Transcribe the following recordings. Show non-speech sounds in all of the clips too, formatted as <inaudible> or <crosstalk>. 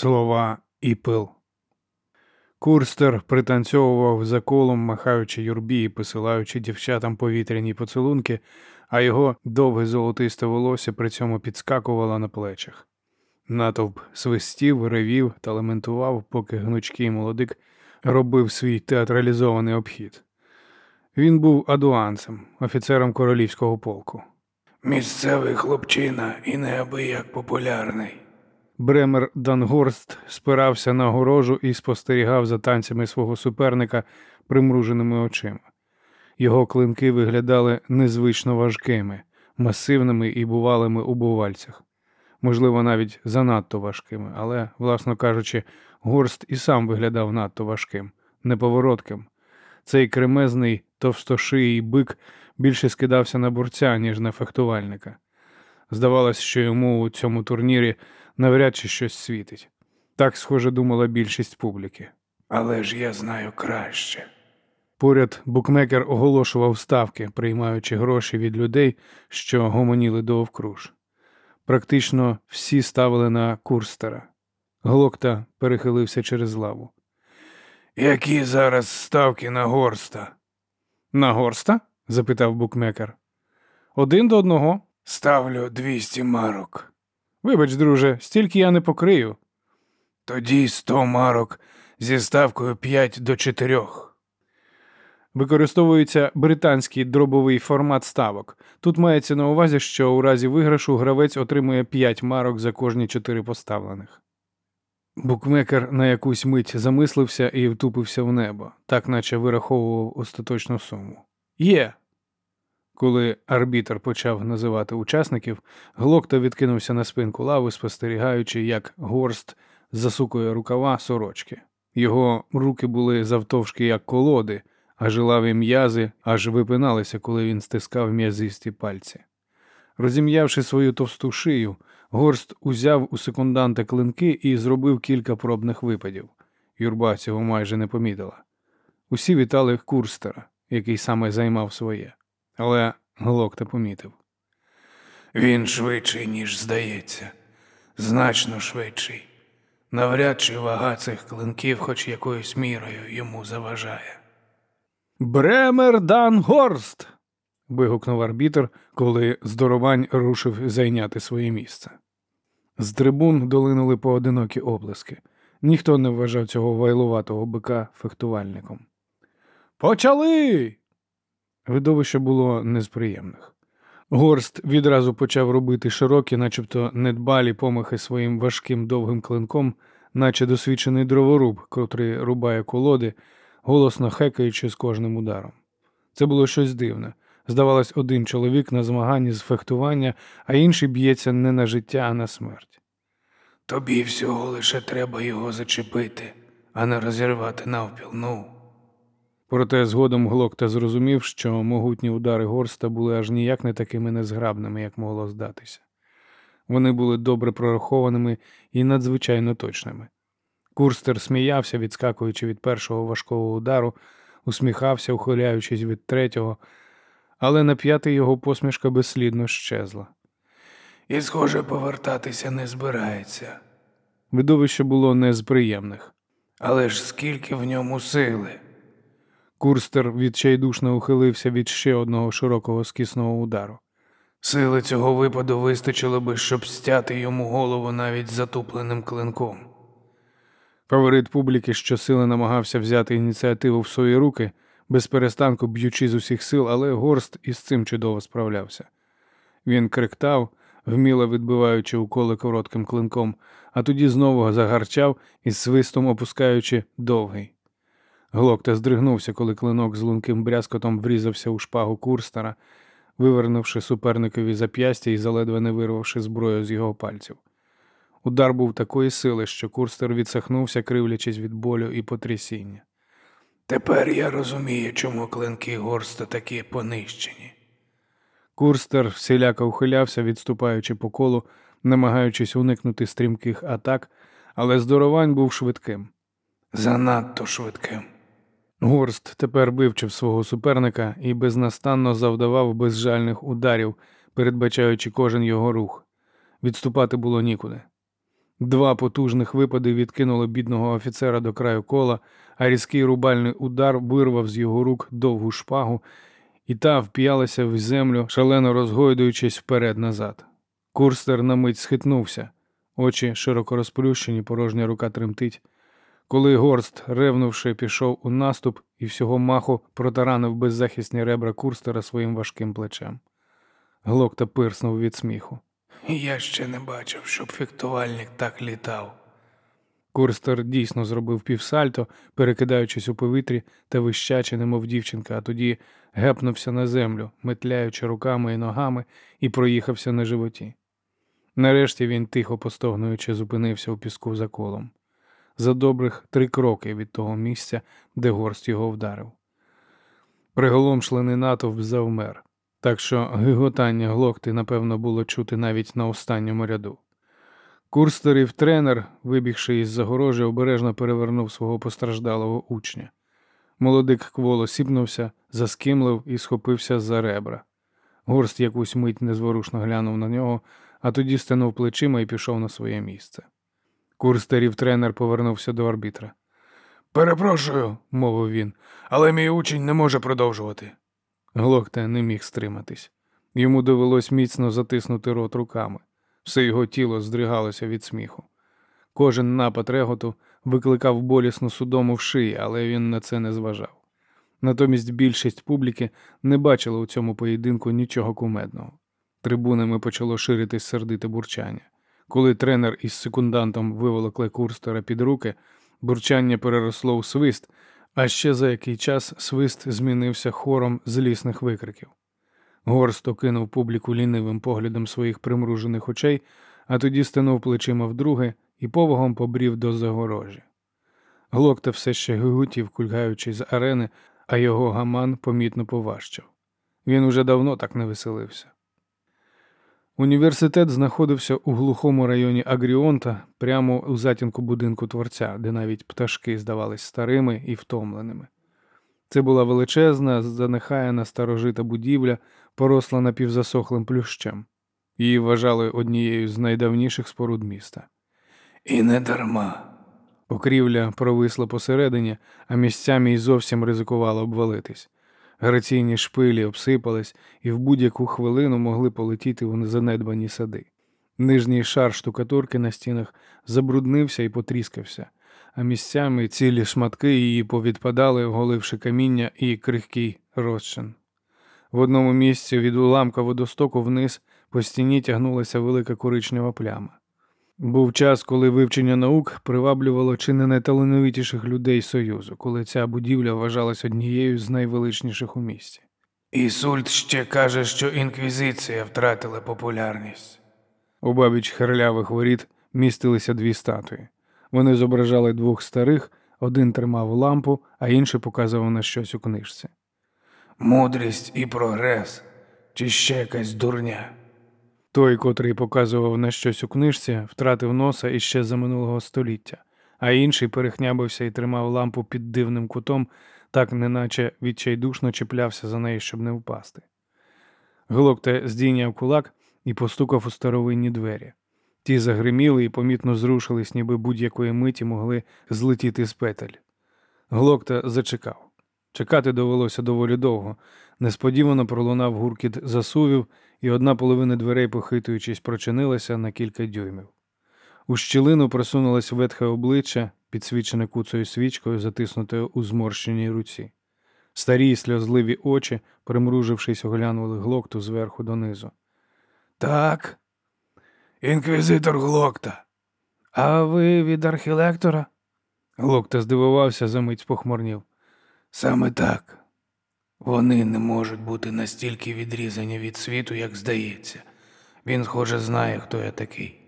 слова і пил. Курстер пританцьовував за колом, махаючи юрбі і посилаючи дівчатам повітряні поцілунки, а його довге золотисте волосся при цьому підскакувало на плечах. Натовп свистів, ревів та лементував, поки гнучкий молодик робив свій театралізований обхід. Він був адуанцем, офіцером королівського полку. Місцевий хлопчина і неабияк популярний. Бремер Дангорст спирався на огорожу і спостерігав за танцями свого суперника примруженими очима. Його клинки виглядали незвично важкими, масивними і бувалими у бувальцях. Можливо, навіть занадто важкими, але, власно кажучи, горст і сам виглядав надто важким, неповоротким. Цей кремезний товстошиїй бик більше скидався на борця, ніж на фехтувальника. Здавалось, що йому у цьому турнірі навряд чи щось світить. Так, схоже, думала більшість публіки. Але ж я знаю краще. Поряд букмекер оголошував ставки, приймаючи гроші від людей, що гомоніли довкруж. Практично всі ставили на курстера. Глокта перехилився через лаву. Які зараз ставки на горста? На горста? запитав букмекер. Один до одного. Ставлю 200 марок. Вибач, друже, стільки я не покрию. Тоді 100 марок зі ставкою 5 до 4. Використовується британський дробовий формат ставок. Тут мається на увазі, що у разі виграшу гравець отримує 5 марок за кожні 4 поставлених. Букмекер на якусь мить замислився і втупився в небо, так наче вираховував остаточну суму. Є. Коли арбітр почав називати учасників, Глокта відкинувся на спинку лави, спостерігаючи, як горст засукує рукава сорочки. Його руки були завтовшки, як колоди, а жилаві м'язи аж випиналися, коли він стискав м'язисті пальці. Розім'явши свою товсту шию, горст узяв у секунданта клинки і зробив кілька пробних випадів. Юрба цього майже не помітила. Усі вітали курстера, який саме займав своє. Але Глокта помітив. Він швидший, ніж здається, значно швидший. Навряд чи вага цих клинків, хоч якоюсь мірою, йому заважає. Бремер Дан Горст. вигукнув арбітр, коли здоровань рушив зайняти своє місце. З трибун долинули поодинокі облиски. Ніхто не вважав цього вайлуватого бика фехтувальником. Почали. Видовище було не з приємних. Горст відразу почав робити широкі, начебто недбалі помахи своїм важким довгим клинком, наче досвідчений дроворуб, котрий рубає колоди, голосно хекаючи з кожним ударом. Це було щось дивне. Здавалось, один чоловік на змаганні з фехтування, а інший б'ється не на життя, а на смерть. Тобі всього лише треба його зачепити, а не розірвати навпіл. Ну. Проте згодом Глокта зрозумів, що могутні удари горста були аж ніяк не такими незграбними, як могло здатися. Вони були добре прорахованими і надзвичайно точними. Курстер сміявся, відскакуючи від першого важкого удару, усміхався, ухиляючись від третього, але на п'ятий його посмішка безслідно щезла. І, схоже, повертатися не збирається. Видовище було не з приємних. Але ж скільки в ньому сили. Курстер відчайдушно ухилився від ще одного широкого скісного удару. Сили цього випаду вистачило би, щоб стяти йому голову навіть затупленим клинком. Фаворит публіки щосили намагався взяти ініціативу в свої руки, без перестанку б'ючи з усіх сил, але горст із цим чудово справлявся. Він криктав, вміло відбиваючи уколи коротким клинком, а тоді знову загарчав із свистом опускаючи довгий. Глокта здригнувся, коли клинок з лунким брязкотом врізався у шпагу курстера, вивернувши суперникові зап'ястя і заледве не вирвавши зброю з його пальців. Удар був такої сили, що курстер відсахнувся, кривлячись від болю і потрясіння. Тепер я розумію, чому клинки горста такі понищені. Курстер всіляко ухилявся, відступаючи по колу, намагаючись уникнути стрімких атак, але здоровань був швидким. Занадто швидким. Горст тепер вивчив свого суперника і безнастанно завдавав безжальних ударів, передбачаючи кожен його рух. Відступати було нікуди. Два потужних випади відкинули бідного офіцера до краю кола, а різкий рубальний удар вирвав з його рук довгу шпагу, і та вп'ялася в землю, шалено розгойдуючись вперед-назад. Курстер на мить схитнувся, очі широко розплющені, порожня рука тремтить. Коли горст, ревнувши, пішов у наступ і всього маху протаранив беззахисні ребра курстера своїм важким плечем. Глокта пирснув від сміху. Я ще не бачив, щоб фехтувальник так літав. Курстер дійсно зробив півсальто, перекидаючись у повітрі та вищачи, немов дівчинка, а тоді гепнувся на землю, метляючи руками і ногами, і проїхався на животі. Нарешті він, тихо постогнуючи, зупинився у піску за колом. За добрих три кроки від того місця, де горст його вдарив. Приголомшлений натовп завмер, так що гиготання глокти, напевно, було чути навіть на останньому ряду. Курстерів тренер, вибігши із загорожі, обережно перевернув свого постраждалого учня. Молодик кволо сіпнувся, заскимлив і схопився за ребра. Горст якусь мить незворушно глянув на нього, а тоді стенув плечима і пішов на своє місце. Курстерів тренер повернувся до арбітра. Перепрошую, Мовив він. але мій учень не може продовжувати. Глокта не міг стриматись. Йому довелось міцно затиснути рот руками. Все його тіло здригалося від сміху. Кожен напад реготу викликав болісну судому в шиї, але він на це не зважав. Натомість більшість публіки не бачила у цьому поєдинку нічого кумедного. Трибунами почало ширитись сердите бурчання. Коли тренер із секундантом виволокли курстера під руки, бурчання переросло у свист, а ще за який час свист змінився хором злісних викриків. Горст окинув публіку лінивим поглядом своїх примружених очей, а тоді стенув плечима вдруге і повагом побрів до загорожі. Глокта все ще гигутів, кульгаючи з арени, а його гаман помітно поважчав. Він уже давно так не веселився. Університет знаходився у глухому районі Агріонта, прямо у затінку будинку творця, де навіть пташки здавались старими і втомленими. Це була величезна, занехаяна старожита будівля, поросла напівзасохлим плющем. Її вважали однією з найдавніших споруд міста. І не дарма. Покрівля провисла посередині, а місцями й зовсім ризикувала обвалитись. Граційні шпилі обсипались і в будь-яку хвилину могли полетіти у занедбані сади. Нижній шар штукатурки на стінах забруднився і потріскався, а місцями цілі шматки її повідпадали, оголивши каміння і крихкий розчин. В одному місці від уламка водостоку вниз по стіні тягнулася велика коричнева пляма. Був час, коли вивчення наук приваблювало чи не найталановитіших людей Союзу, коли ця будівля вважалась однією з найвеличніших у місті. Ісульт ще каже, що інквізиція втратила популярність. У бабіч херлявих воріт містилися дві статуї. Вони зображали двох старих, один тримав лампу, а інший показував на щось у книжці. Мудрість і прогрес, чи ще якась дурня. Той, котрий показував на щось у книжці, втратив носа іще за минулого століття, а інший перехнябився і тримав лампу під дивним кутом, так неначе відчайдушно чіплявся за неї, щоб не впасти. Глокта здійняв кулак і постукав у старовинні двері. Ті загриміли і помітно зрушились, ніби будь-якої миті могли злетіти з петель. Глокта зачекав. Чекати довелося доволі довго. Несподівано пролунав гуркіт засувів, і одна половина дверей, похитуючись, прочинилася на кілька дюймів. У щілину просунулось ветхе обличчя, підсвічене куцею свічкою, затиснутою у зморщеній руці. Старі сльозливі очі, примружившись, оглянули глокту зверху донизу. Так. Інквізитор Глокта. А ви від архілектора? Глокта здивувався, замить похмурнів. Саме так. Вони не можуть бути настільки відрізані від світу, як здається. Він, схоже, знає, хто я такий.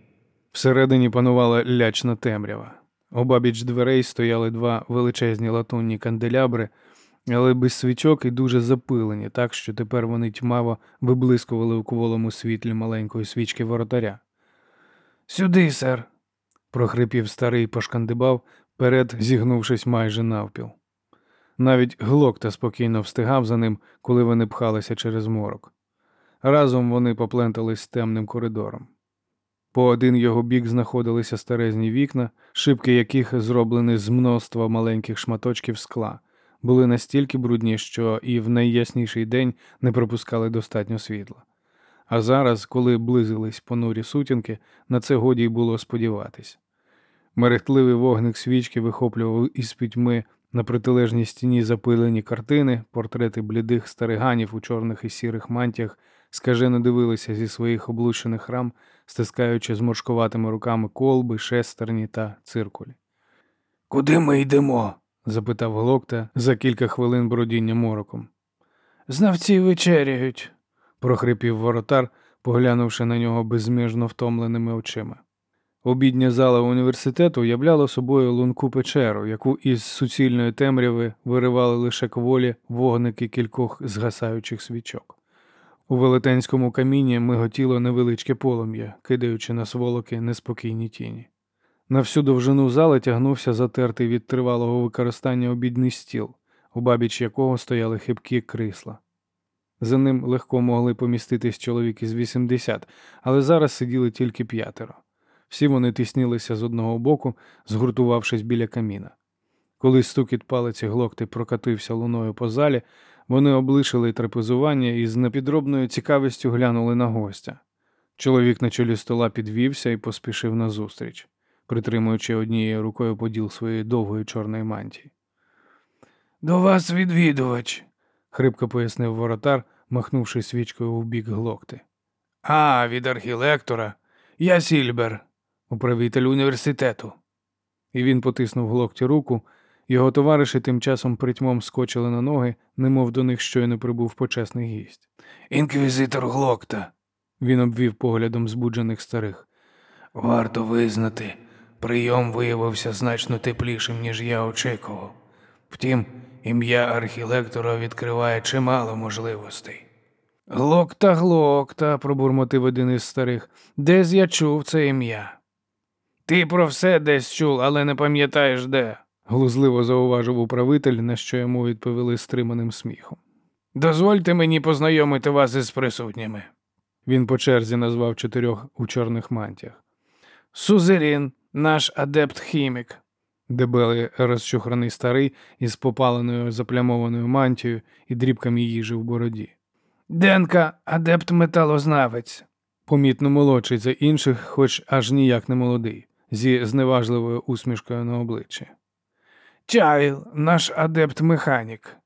Всередині панувала лячна темрява. Обабіч дверей стояли два величезні латунні канделябри, але без свічок і дуже запилені, так що тепер вони тьмаво виблискували у кволому світлі маленької свічки воротаря. Сюди, сер. прохрипів старий пошкандибав, перед зігнувшись майже навпіл. Навіть глокта спокійно встигав за ним, коли вони пхалися через морок. Разом вони поплентались темним коридором. По один його бік знаходилися старезні вікна, шибки яких зроблені з множства маленьких шматочків скла, були настільки брудні, що і в найясніший день не пропускали достатньо світла. А зараз, коли близились понурі сутінки, на це годі й було сподіватись. Мерехтливий вогник свічки вихоплював із пітьми на протилежній стіні запилені картини, портрети блідих стариганів у чорних і сірих мантіях скажено дивилися зі своїх облучених рам, стискаючи зморшкуватими руками колби, шестерні та циркулі. Куди ми йдемо? запитав Глокта за кілька хвилин бродіння мороком. Знавці вечеряють. прохрипів воротар, поглянувши на нього безміжно втомленими очима. Обідня зала університету уявляла собою лунку печеру, яку із суцільної темряви виривали лише кволі вогники кількох згасаючих свічок. У велетенському камінні миготіло невеличке полум'я, кидаючи на сволоки неспокійні тіні. На всю довжину зали тягнувся затертий від тривалого використання обідний стіл, у бабіч якого стояли хибкі крісла. За ним легко могли поміститись чоловік із 80, але зараз сиділи тільки п'ятеро. Всі вони тіснілися з одного боку, згуртувавшись біля каміна. Коли стукіт палиці глокти прокатився луною по залі, вони облишили трапезування і з непідробною цікавістю глянули на гостя. Чоловік на чолі стола підвівся і поспішив назустріч, притримуючи однією рукою поділ своєї довгої чорної мантії. До вас відвідувач. Хрипко пояснив воротар, махнувши свічкою в бік глокти. А, від архілектора. Я Сільбер, управитель університету. І він потиснув глокті руку. Його товариші тим часом притьмом скочили на ноги, немов до них щойно прибув почесний гість. Інквізитор Глокта. Він обвів поглядом збуджених старих. Варто визнати, прийом виявився значно теплішим, ніж я очікував. Втім, ім'я архілектора відкриває чимало можливостей. Глокта, глокта, пробурмотив один із старих. Десь я чув це ім'я. Ти про все десь чув, але не пам'ятаєш де. глузливо зауважив управитель, на що йому відповіли стриманим сміхом. Дозвольте мені познайомити вас із присутніми. Він по черзі назвав чотирьох у чорних мантіях. Сузерін, наш адепт хімік. Дебелий розчухраний старий із попаленою заплямованою мантією і дрібками їжі в бороді. Денка, адепт металознавець. Помітно молодший за інших, хоч аж ніяк не молодий, зі зневажливою усмішкою на обличчі. Чайл, наш адепт механік.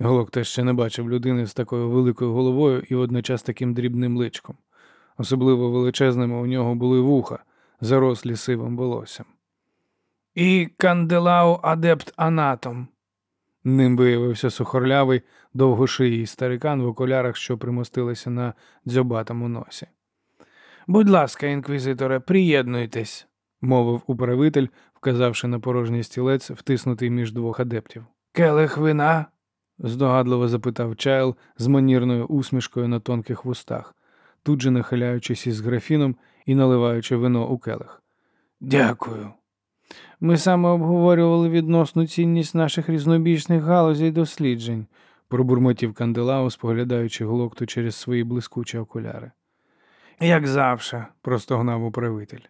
Голок теж ще не бачив людини з такою великою головою і водночас таким дрібним личком. Особливо величезними у нього були вуха, зарослі сивим волоссям. І канделау адепт анатом. Ним виявився сухорлявий, довгошиїй старикан в окулярах, що примостилися на дзьобатому носі. Будь ласка, інквізиторе, приєднуйтесь. Мовив управитель, вказавши на порожній стілець, втиснутий між двох адептів. Келих вина. здогадливо запитав Чайл з манірною усмішкою на тонких вустах, тут же нахиляючись із графіном і наливаючи вино у келих. Дякую. Ми саме обговорювали відносну цінність наших різнобічних галузей досліджень, пробурмотів Канделао, споглядаючи глокту через свої блискучі окуляри. Як завше, Простогнав управитель.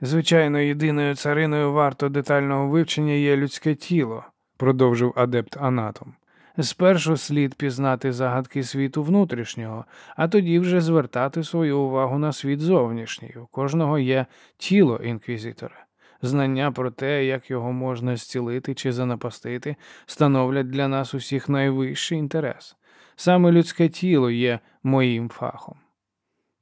Звичайно, єдиною цариною варто детального вивчення є людське тіло. Продовжив адепт Анатом. Спершу слід пізнати загадки світу внутрішнього, а тоді вже звертати свою увагу на світ зовнішній. У кожного є тіло інквізитора. Знання про те, як його можна зцілити чи занапастити, становлять для нас усіх найвищий інтерес. Саме людське тіло є моїм фахом.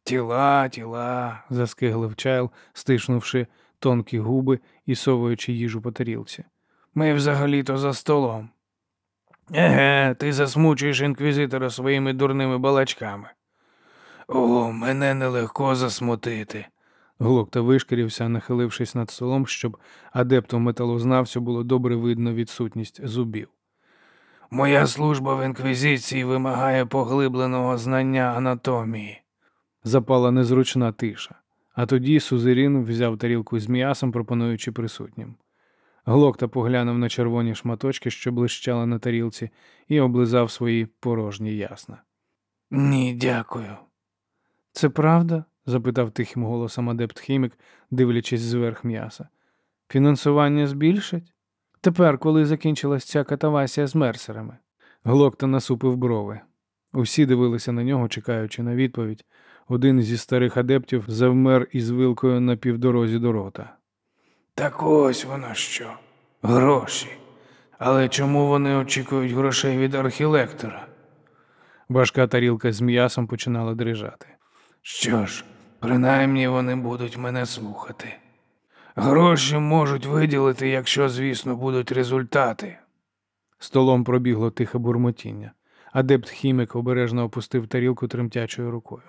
Тіла, тіла, заскиглив Чайл, стишнувши тонкі губи і совуючи їжу по тарілці. Ми взагалі-то за столом. Еге, ти засмучуєш інквізитора своїми дурними балачками. О, мене нелегко засмутити. Глокта вишкірився, нахилившись над столом, щоб адепту металознавцю було добре видно відсутність зубів. Моя служба в інквізиції вимагає поглибленого знання анатомії. Запала незручна тиша. А тоді Сузерін взяв тарілку з м'ясом, пропонуючи присутнім. Глокта поглянув на червоні шматочки, що блищали на тарілці, і облизав свої порожні ясна. Ні, дякую. Це правда? запитав тихим голосом адепт хімік, дивлячись зверх м'яса. Фінансування збільшить? Тепер, коли закінчилась ця катавасія з мерсерами. Глокта насупив брови. Усі дивилися на нього, чекаючи на відповідь. Один зі старих адептів завмер із вилкою на півдорозі до рота. Так ось воно що. Гроші. Але чому вони очікують грошей від архілектора? Важка тарілка з м'ясом починала дрижати. Що ж, принаймні вони будуть мене слухати. Гроші можуть виділити, якщо, звісно, будуть результати. Столом пробігло тихе бурмотіння. Адепт хімік обережно опустив тарілку тремтячою рукою.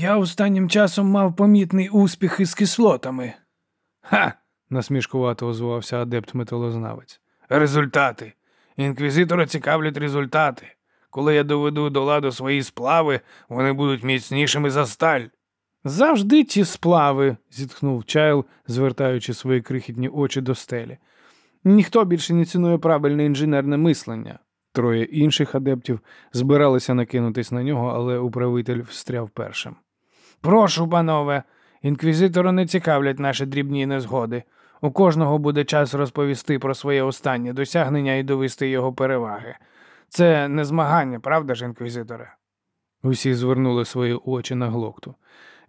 Я останнім часом мав помітний успіх із кислотами. Ха. насмішкувато озвався адепт металознавець. Результати. Інквізитора цікавлять результати. Коли я доведу до ладу свої сплави, вони будуть міцнішими за сталь. Завжди ті сплави, зітхнув Чайл, звертаючи свої крихітні очі до стелі. Ніхто більше не цінує правильне інженерне мислення. Троє інших адептів збиралися накинутись на нього, але управитель встряв першим. Прошу, панове, інквізитора не цікавлять наші дрібні незгоди. У кожного буде час розповісти про своє останнє досягнення і довести його переваги. Це не змагання, правда ж, інквізиторе? Усі звернули свої очі на глокту.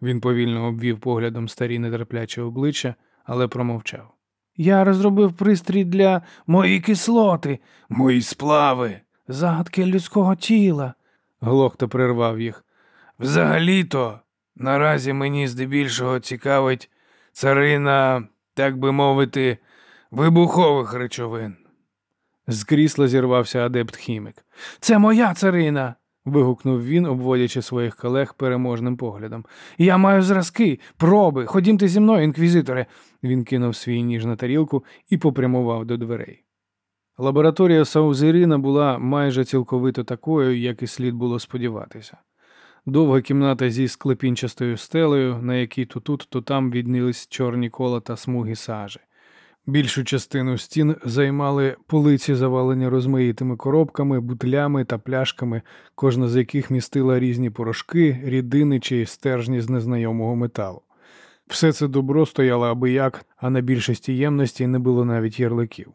Він повільно обвів поглядом старі нетерплячі обличчя, але промовчав. Я розробив пристрій для мої кислоти, мої сплави, загадки людського тіла. Глокта прервав їх. Взагалі-то, наразі мені здебільшого цікавить царина, так би мовити, вибухових речовин. З крісла зірвався адепт хімік. Це моя царина. вигукнув він, обводячи своїх колег переможним поглядом. Я маю зразки, проби. Ходімте зі мною, інквізиторе. Він кинув свій ніж на тарілку і попрямував до дверей. Лабораторія Саузеріна була майже цілковито такою, як і слід було сподіватися. Довга кімната зі склепінчастою стелею, на якій то тут, то там віднились чорні кола та смуги сажі. Більшу частину стін займали полиці, завалені розмаїтими коробками, бутлями та пляшками, кожна з яких містила різні порошки, рідини чи стержні з незнайомого металу. Все це добро стояло аби як, а на більшості ємності не було навіть ярликів.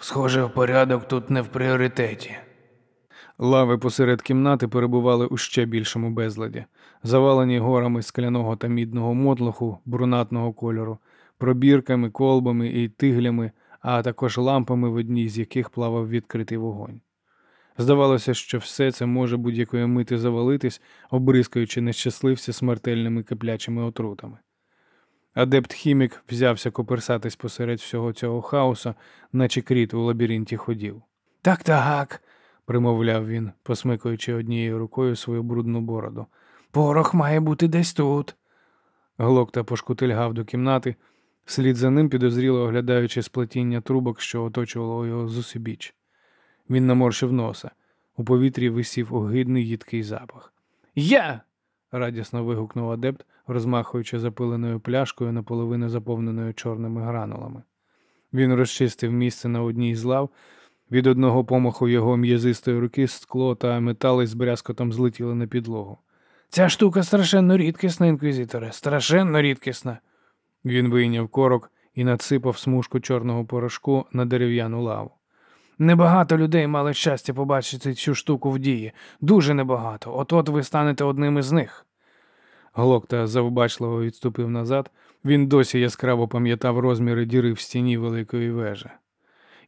Схоже, порядок тут не в пріоритеті. Лави посеред кімнати перебували у ще більшому безладі, завалені горами скляного та мідного мотлоху брунатного кольору, пробірками, колбами і тиглями, а також лампами, в одній з яких плавав відкритий вогонь. Здавалося, що все це може будь-якої мити завалитись, обрискаючи нещасливця смертельними каплячими отрутами. Адепт хімік взявся коперсатись посеред всього цього хаосу, наче кріт у лабіринті ходів. Так, так, примовляв він, посмикуючи однією рукою свою брудну бороду. Порох має бути десь тут. Глокта пошкутильгав до кімнати, слід за ним підозріло оглядаючи сплетіння трубок, що оточувало його зусибіч. Він наморщив носа. У повітрі висів огидний їдкий запах. Я. радісно вигукнув адепт, розмахуючи запиленою пляшкою, наполовину заповненою чорними гранулами. Він розчистив місце на одній з лав. Від одного помаху його м'язистої руки скло та метали з брязкотом злетіли на підлогу. Ця штука страшенно рідкісна, інквізиторе, страшенно рідкісна. Він вийняв корок і надсипав смужку чорного порошку на дерев'яну лаву. Небагато людей мали щастя побачити цю штуку в дії. Дуже небагато. От-от ви станете одним із них. Глокта завбачливо відступив назад. Він досі яскраво пам'ятав розміри діри в стіні великої вежі.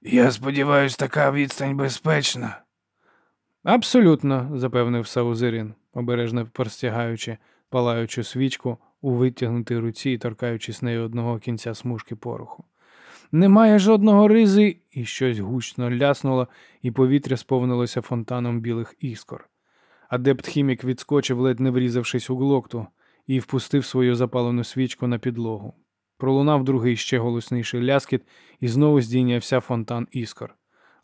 Я сподіваюся, така відстань безпечна. Абсолютно, запевнив Саузерін, обережно простягаючи палаючу свічку у витягнутій руці і торкаючись нею одного кінця смужки пороху. Немає жодного ризи, і щось гучно ляснуло, і повітря сповнилося фонтаном білих іскор. Адепт хімік відскочив, ледь не врізавшись у глокту, і впустив свою запалену свічку на підлогу. Пролунав другий ще голосніший ляскіт, і знову здійнявся фонтан іскор.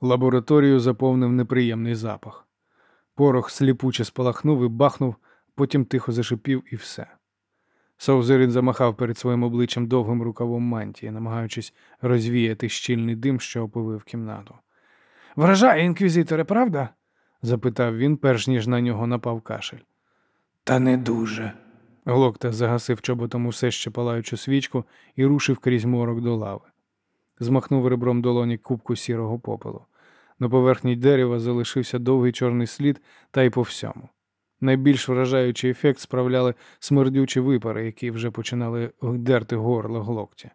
Лабораторію заповнив неприємний запах. Порох сліпуче спалахнув і бахнув, потім тихо зашипів і все. Саузерин замахав перед своїм обличчям довгим рукавом мантії, намагаючись розвіяти щільний дим, що оповив кімнату. Вражає, інквізиторе, правда? запитав він, перш ніж на нього напав кашель. Та не дуже. Глокта загасив чоботом усе ще палаючу свічку і рушив крізь морок до лави. Змахнув ребром долоні кубку сірого попелу. На поверхні дерева залишився довгий чорний слід та й по всьому. Найбільш вражаючий ефект справляли смердючі випари, які вже починали дерти горло глокті.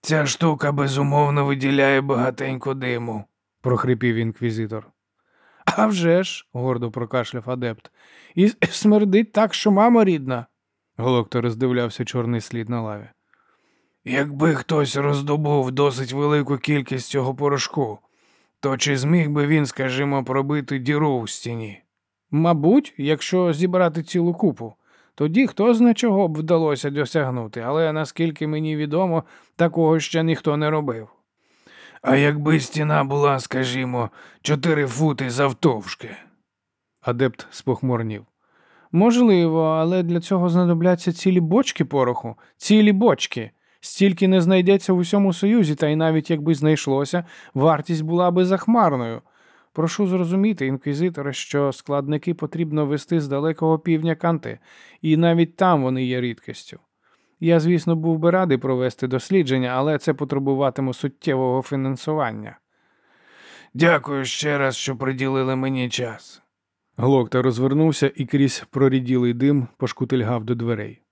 Ця штука безумовно виділяє багатенько диму. прохрипів інквізитор. А вже ж, гордо прокашляв адепт, і смердить так, що мама рідна. Глокта роздивлявся чорний слід на лаві. Якби хтось роздобув досить велику кількість цього порошку, то чи зміг би він, скажімо, пробити діру в стіні? Мабуть, якщо зібрати цілу купу, тоді хто зна чого б вдалося досягнути, але наскільки мені відомо, такого ще ніхто не робив. А якби стіна була, скажімо, чотири фути завтовшки. Адепт спохмурнів. Можливо, але для цього знадобляться цілі бочки пороху, цілі бочки. Стільки не знайдеться в усьому Союзі, та й навіть якби знайшлося, вартість була би захмарною. Прошу зрозуміти, інквізитори, що складники потрібно вести з далекого півдня канти, і навіть там вони є рідкістю. Я, звісно, був би радий провести дослідження, але це потребуватиме суттєвого фінансування. Дякую ще раз, що приділили мені час. Глокта розвернувся і крізь проріділий дим пошкутильгав до дверей.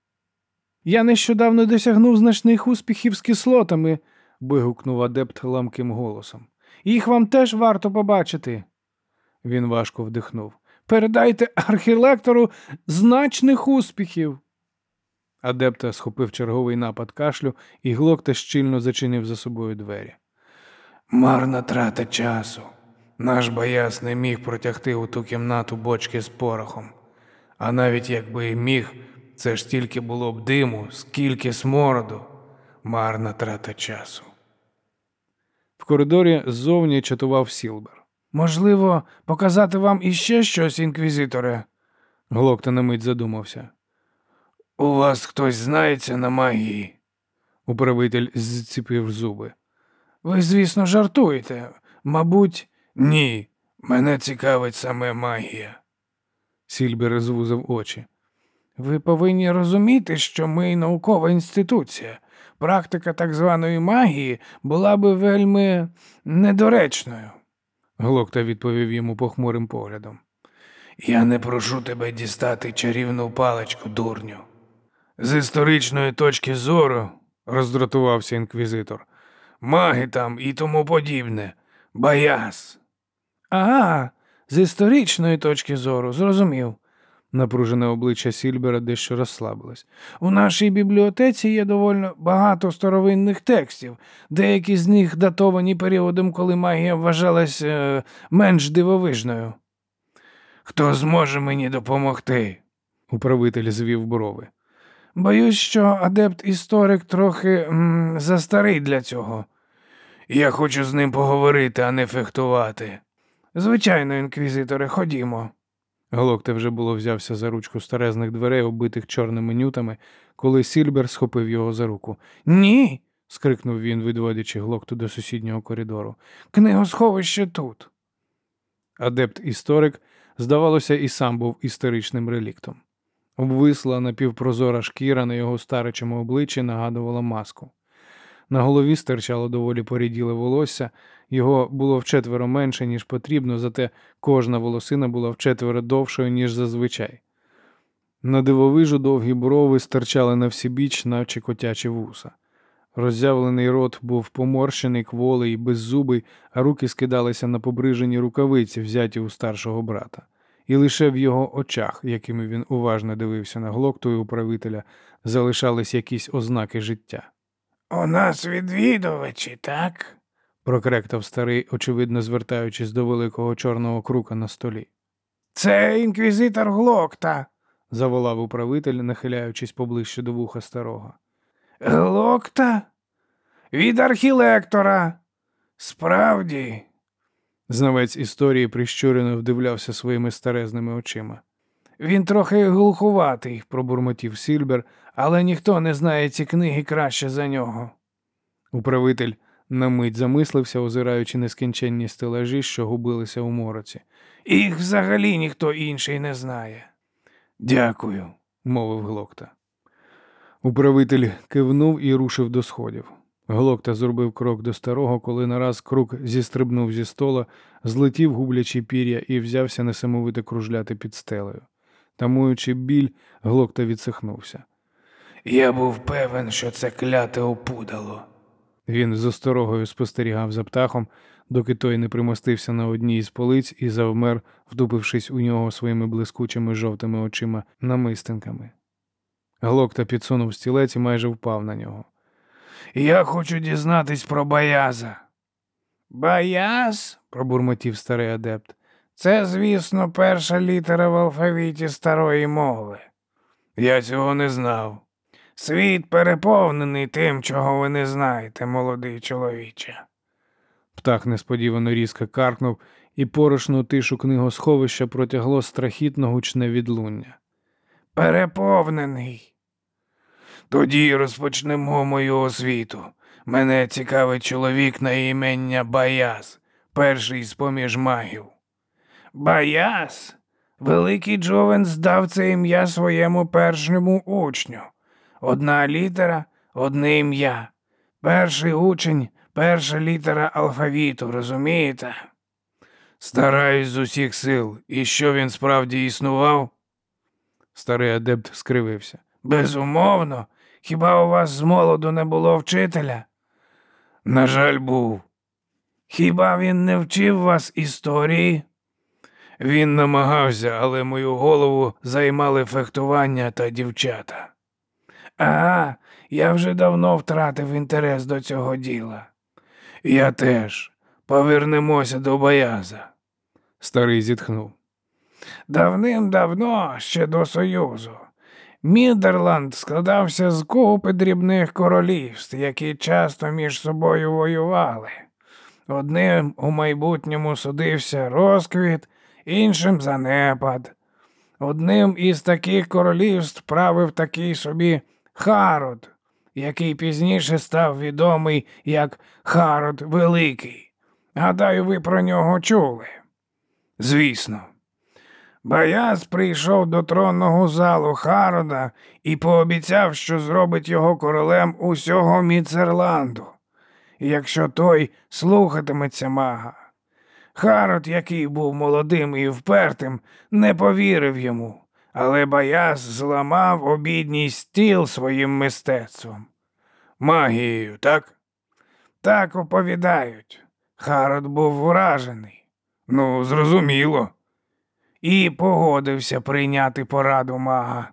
Я нещодавно досягнув значних успіхів з кислотами, вигукнув адепт ламким голосом. Їх вам теж варто побачити. Він важко вдихнув. Передайте архілектору значних успіхів. Адепта схопив черговий напад кашлю, і глокта щільно зачинив за собою двері. Марна трата часу. Наш бояс не міг протягти у ту кімнату бочки з порохом. А навіть якби і міг, це ж тільки було б диму, скільки смороду. Марна трата часу. В коридорі ззовні чатував Сілбер. Можливо, показати вам іще щось, інквізиторе? Глокта на мить задумався. У вас хтось знається на магії. Управитель зціпив зуби. Ви, звісно, жартуєте. Мабуть, ні. Мене цікавить саме магія. Сільбер звузив очі. Ви повинні розуміти, що ми наукова інституція. Практика так званої магії була би вельми недоречною. Глокта відповів йому похмурим поглядом. Я не прошу тебе дістати чарівну паличку, дурню. З історичної точки зору, роздратувався інквізитор, маги там і тому подібне. Баяс. Ага, з історичної точки зору, зрозумів. Напружене обличчя Сільбера дещо розслабилось. У нашій бібліотеці є доволі багато старовинних текстів, деякі з них датовані періодом, коли магія вважалась е, менш дивовижною. Хто зможе мені допомогти? Управитель звів брови. Боюсь, що адепт історик трохи м, застарий для цього. Я хочу з ним поговорити, а не фехтувати. Звичайно, інквізитори, ходімо. Глокта вже було взявся за ручку старезних дверей, оббитих чорними нютами, коли Сільбер схопив його за руку. Ні. скрикнув він, відводячи глокту до сусіднього коридору. Книгосховище тут. Адепт історик, здавалося, і сам був історичним реліктом. Обвисла напівпрозора шкіра на його старечому обличчі нагадувала маску. На голові стирчало доволі поріділе волосся, його було вчетверо менше, ніж потрібно, зате кожна волосина була вчетверо довшою, ніж зазвичай. На дивовижу довгі брови стирчали на всібіч, наче котячі вуса. Роззявлений рот був поморщений, кволий, беззубий, а руки скидалися на побрижені рукавиці, взяті у старшого брата. І лише в його очах, якими він уважно дивився на глокту і управителя, залишались якісь ознаки життя. У нас відвідувачі, так? Прокректав старий, очевидно звертаючись до великого чорного крука на столі. Це інквізитор Глокта. Заволав управитель, нахиляючись поближче до вуха старого. Глокта? Від архілектора. Справді. Знавець історії прищурено вдивлявся своїми старезними очима. Він трохи глухуватий, пробурмотів Сільбер, але ніхто не знає ці книги краще за нього. Управитель на мить замислився, озираючи нескінченні стелажі, що губилися у мороці. Їх взагалі ніхто інший не знає. Дякую. мовив глокта. Управитель кивнув і рушив до сходів. Глокта зробив крок до старого, коли нараз крук зістрибнув зі стола, злетів гублячі пір'я і взявся несамовито кружляти під стелею. Тамуючи біль, глокта відсихнувся. Я був певен, що це кляте опудало. Він з осторогою спостерігав за птахом, доки той не примостився на одній із полиць і завмер, втупившись у нього своїми блискучими жовтими очима намистинками. Глокта підсунув стілець і майже впав на нього. Я хочу дізнатись про Баяза. Баяз? пробурмотів старий адепт. Це, звісно, перша літера в алфавіті старої мови. Я цього не знав. Світ переповнений тим, чого ви не знаєте, молодий чоловіче. Птах несподівано різко каркнув, і порошну тишу книгосховища протягло страхітно гучне відлуння. Переповнений. Тоді розпочнемо мою освіту. Мене цікавить чоловік на імення Баяз, перший з поміж магів. Баяз? Великий Джовен здав це ім'я своєму першому учню. Одна літера, одне ім'я. Перший учень, перша літера алфавіту, розумієте? Стараюсь з усіх сил. І що він справді існував? Старий адепт скривився. Безумовно, хіба у вас з молоду не було вчителя? На жаль, був. Хіба він не вчив вас історії? Він намагався, але мою голову займали фехтування та дівчата. Ага, я вже давно втратив інтерес до цього діла. Я теж. Повернемося до Бояза. Старий зітхнув. Давним-давно, ще до Союзу, Мідерланд складався з купи дрібних королівств, які часто між собою воювали. Одним у майбутньому судився розквіт, іншим занепад. Одним із таких королівств правив такий собі Харод, який пізніше став відомий як Харод Великий. Гадаю, ви про нього чули. Звісно. Баяз прийшов до тронного залу Харода і пообіцяв, що зробить його королем усього Міцерланду, якщо той слухатиметься мага. Харод, який був молодим і впертим, не повірив йому, але Баяз зламав обідній стіл своїм мистецтвом. Магією, так? Так оповідають. Харод був вражений. Ну, зрозуміло і погодився прийняти пораду мага,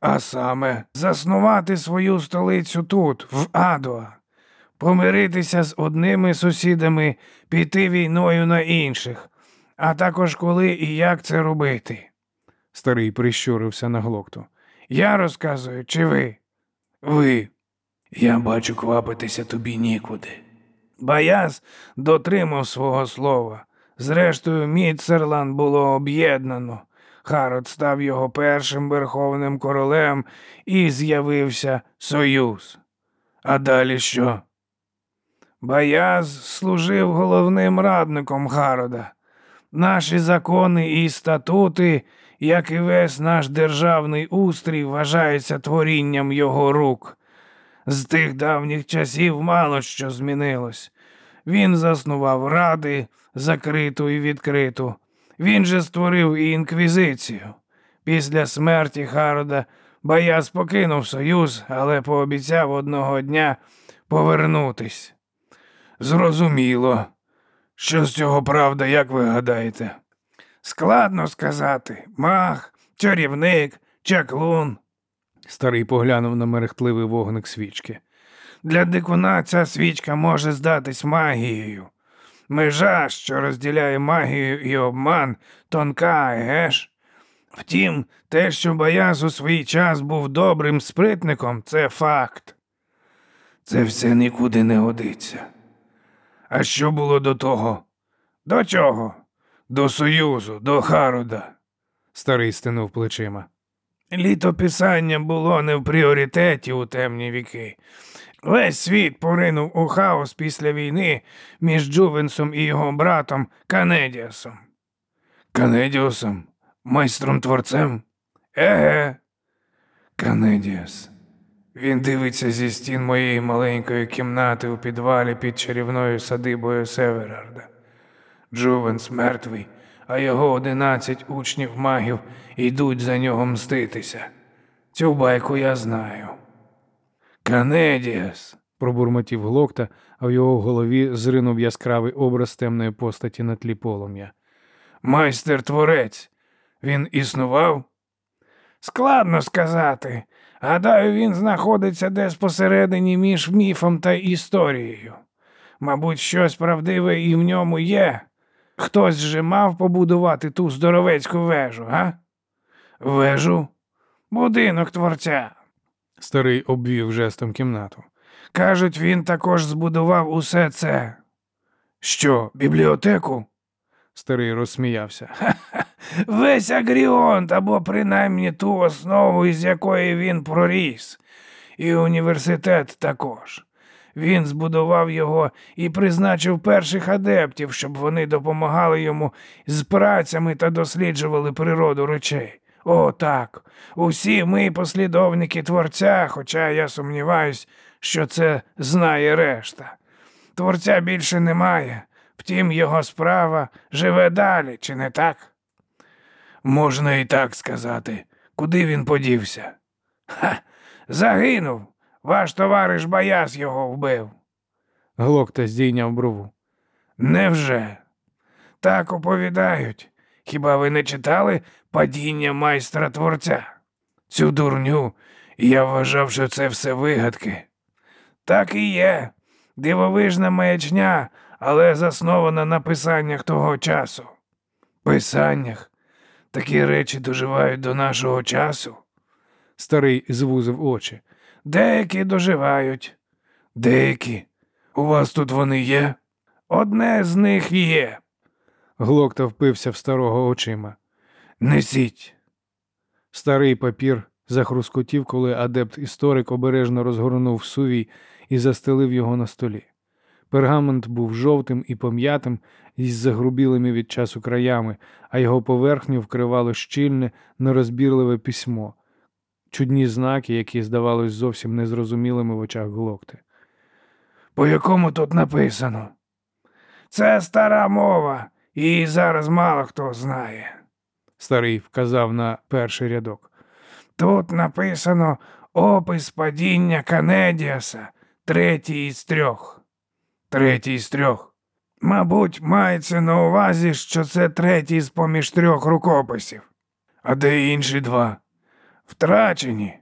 а саме заснувати свою столицю тут, в Адуа, помиритися з одними сусідами, піти війною на інших, а також коли і як це робити. Старий прищурився на глокту. Я розказую, чи ви? Ви. Я бачу, квапитися тобі нікуди. Баяз дотримав свого слова. Зрештою, Міцерланд було об'єднано. Харод став його першим верховним королем і з'явився Союз. А далі що? Баяз служив головним радником Харода. Наші закони і статути, як і весь наш державний устрій, вважаються творінням його рук. З тих давніх часів мало що змінилось. Він заснував ради, закриту і відкриту. Він же створив і інквізицію. Після смерті Харода Баяз покинув союз, але пообіцяв одного дня повернутись. Зрозуміло. Що з цього правда, як ви гадаєте? Складно сказати мах, чарівник, чаклун. Старий поглянув на мерехтливий вогник свічки. Для дикуна ця свічка може здатись магією. Межа, що розділяє магію і обман, тонка, геш. Втім, те, що Баяз у свій час був добрим спритником, це факт. Це все нікуди не годиться. А що було до того? До чого? До Союзу, до Харода. Старий стинув плечима. Літописання було не в пріоритеті у темні віки. Весь світ поринув у хаос після війни між Джувенсом і його братом Канедіасом. Канедіусом? Майстром творцем? Еге. Канедіас. Він дивиться зі стін моєї маленької кімнати у підвалі під чарівною садибою Северарда. Джувенс мертвий, а його одинадцять учнів магів йдуть за нього мститися. Цю байку я знаю. Канедіас. пробурмотів глокта, а в його голові зринув яскравий образ темної постаті на тлі полум'я. Майстер творець. Він існував? Складно сказати. Гадаю, він знаходиться десь посередині між міфом та історією. Мабуть, щось правдиве і в ньому є. Хтось же мав побудувати ту здоровецьку вежу, га? Вежу? Будинок творця. Старий обвів жестом кімнату. Кажуть, він також збудував усе це. Що, бібліотеку? Старий розсміявся. Весь агріонт, або принаймні ту основу, із якої він проріс, і університет також. Він збудував його і призначив перших адептів, щоб вони допомагали йому з працями та досліджували природу речей. О, так. Усі ми послідовники творця, хоча я сумніваюсь, що це знає решта. Творця більше немає, втім, його справа живе далі, чи не так? Можна і так сказати. Куди він подівся? Ха, загинув. Ваш товариш Баяс його вбив. Глокта здійняв брову. Невже? Так оповідають. Хіба ви не читали падіння майстра творця? Цю дурню я вважав, що це все вигадки. Так і є. Дивовижна маячня, але заснована на писаннях того часу. Писаннях? Такі речі доживають до нашого часу. Старий звузив очі. Деякі доживають. Деякі. У вас тут вони є? Одне з них є. Глокта впився в старого очима. Несіть. Старий папір захрускотів, коли адепт історик обережно розгорнув сувій і застелив його на столі. Пергамент був жовтим і пом'ятим із загрубілими від часу краями, а його поверхню вкривало щільне, нерозбірливе письмо, чудні знаки, які здавалось зовсім незрозумілими в очах глокти. По якому тут написано? Це стара мова, її зараз мало хто знає. Старий вказав на перший рядок. Тут написано опис падіння Канедіаса, третій із трьох. Третій з трьох. Мабуть, мається на увазі, що це третій з поміж трьох рукописів. А де інші два? Втрачені.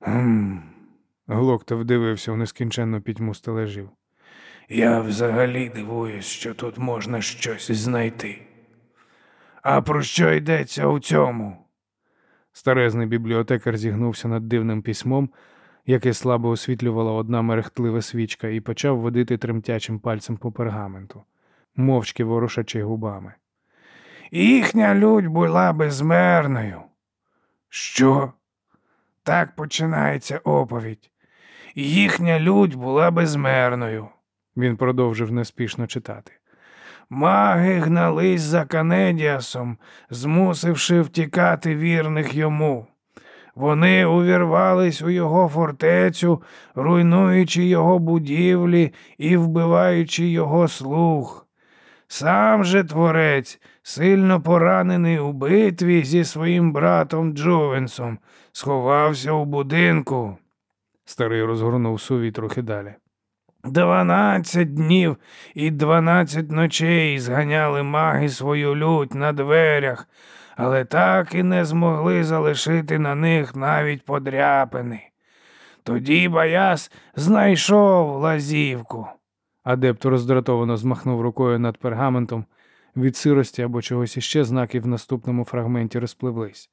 Гм, Глокта вдивився в нескінченну пітьму стележів. Я взагалі дивуюсь, що тут можна щось знайти. А про що йдеться у цьому? Старезний бібліотекар зігнувся над дивним письмом, яке слабо освітлювала одна мерехтлива свічка, і почав водити тремтячим пальцем по пергаменту, мовчки ворушачи губами. Їхня лють була безмерною. Що? Так починається оповідь. Їхня лють була безмерною. Він продовжив неспішно читати. Маги гнались за Канедіасом, змусивши втікати вірних йому. Вони увірвались у його фортецю, руйнуючи його будівлі і вбиваючи його слух. Сам же творець, сильно поранений у битві зі своїм братом Джовенсом, сховався у будинку. Старий розгорнув сувій трохи далі. Дванадцять днів і дванадцять ночей зганяли маги свою лють на дверях, але так і не змогли залишити на них навіть подряпини. Тоді Баяс знайшов лазівку. Адепт роздратовано змахнув рукою над пергаментом. Від сирості або чогось іще знаки в наступному фрагменті розпливлись.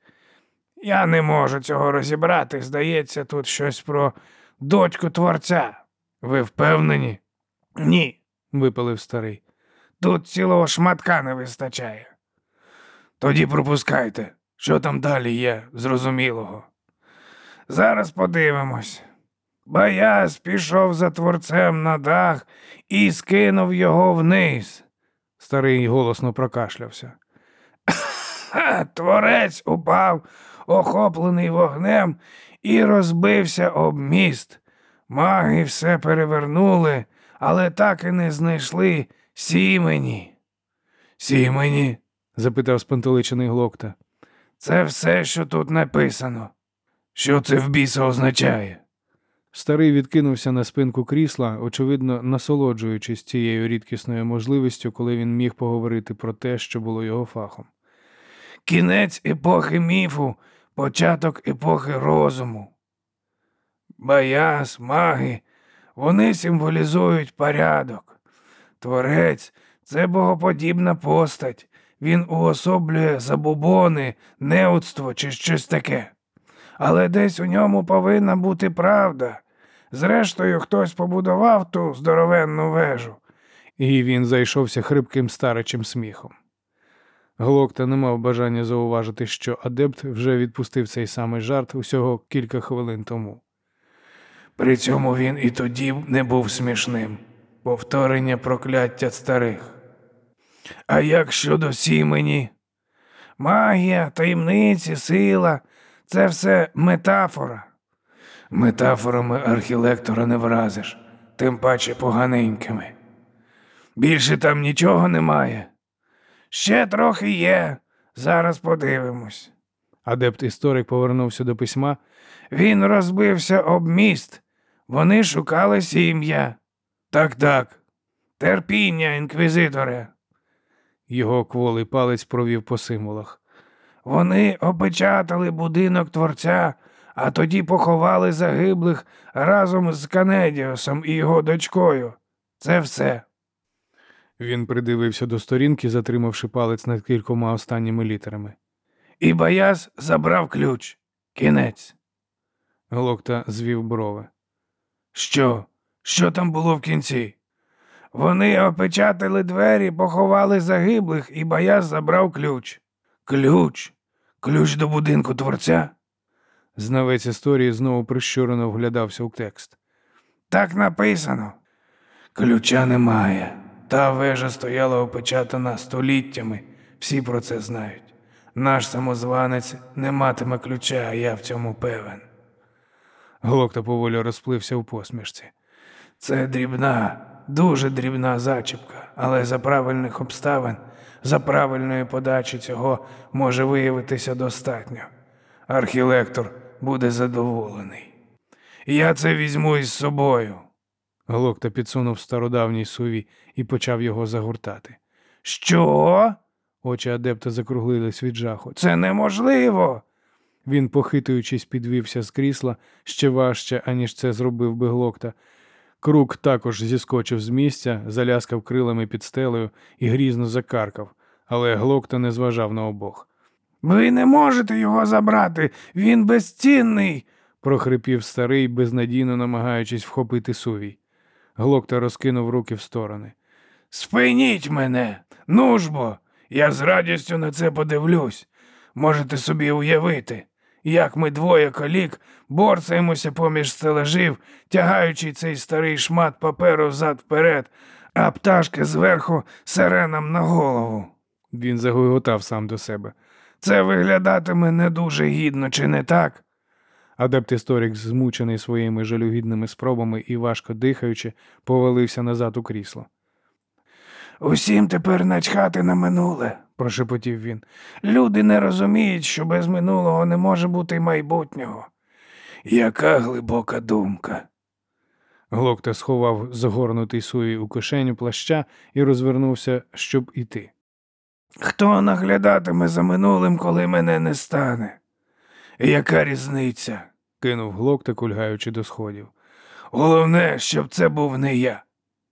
Я не можу цього розібрати. Здається, тут щось про дочку творця. Ви впевнені? Ні. Випалив старий. Тут цілого шматка не вистачає. Тоді пропускайте, що там далі є, зрозумілого. Зараз подивимось. Баяс пішов за творцем на дах і скинув його вниз. Старий голосно прокашлявся. <coughs> Творець упав, охоплений вогнем, і розбився об міст. Маги все перевернули, але так і не знайшли сімені. Сімені? запитав спантеличений глокта. Це все, що тут написано. Що це в біса означає? Старий відкинувся на спинку крісла, очевидно, насолоджуючись цією рідкісною можливістю, коли він міг поговорити про те, що було його фахом. Кінець епохи міфу, початок епохи розуму. Баяс, маги, вони символізують порядок. Творець це богоподібна постать. Він уособлює забобони, неудство чи щось таке. Але десь у ньому повинна бути правда. Зрештою, хтось побудував ту здоровенну вежу. І він зайшовся хрипким старечим сміхом. Глокта не мав бажання зауважити, що адепт вже відпустив цей самий жарт усього кілька хвилин тому. При цьому він і тоді не був смішним. Повторення прокляття старих. А як щодо сімені? Магія, таємниці, сила це все метафора. Метафорами архілектора не вразиш, тим паче поганенькими. Більше там нічого немає. Ще трохи є. Зараз подивимось. Адепт історик повернувся до письма. Він розбився об міст. Вони шукали сім'я. Так, так. Терпіння, інквізиторе. Його кволий палець провів по символах. Вони опечатали будинок творця, а тоді поховали загиблих разом з Канедіосом і його дочкою. Це все. Він придивився до сторінки, затримавши палець над кількома останніми літерами. І Баяс забрав ключ. Кінець. Глокта звів брови. Що? Що там було в кінці? Вони опечатали двері, поховали загиблих, і Баяс забрав ключ. Ключ? Ключ до будинку творця? Знавець історії знову прищурено вглядався у текст. Так написано. Ключа немає. Та вежа стояла опечатана століттями. Всі про це знають. Наш самозванець не матиме ключа, я в цьому певен. Глокта поволі розплився у посмішці. Це дрібна, дуже дрібна зачіпка, але за правильних обставин, за правильної подачі цього може виявитися достатньо. Архілектор буде задоволений. Я це візьму із собою. Глокта підсунув стародавній суві і почав його загортати. Що? Очі адепта закруглились від жаху. Це неможливо. Він, похитуючись, підвівся з крісла ще важче, аніж це зробив би глокта. Крук також зіскочив з місця, заляскав крилами під стелею і грізно закаркав, але глокта не зважав на обох. Ви не можете його забрати, він безцінний. прохрипів старий, безнадійно намагаючись вхопити сувій. Глокта розкинув руки в сторони. Спиніть мене. Ну ж бо, я з радістю на це подивлюсь. Можете собі уявити, як ми двоє колік борсаємося поміж стележів, тягаючи цей старий шмат паперу взад вперед, а пташки зверху сиренам на голову. Він загойготав сам до себе. Це виглядатиме не дуже гідно, чи не так? Адепт історик, змучений своїми жалюгідними спробами і важко дихаючи, повалився назад у крісло. Усім тепер начхати на минуле, прошепотів він. Люди не розуміють, що без минулого не може бути й майбутнього. Яка глибока думка. Глокта сховав загорнутий сувій у кишеню плаща і розвернувся, щоб іти. Хто наглядатиме за минулим, коли мене не стане? Яка різниця? кинув глок та кульгаючи до сходів. Головне, щоб це був не я.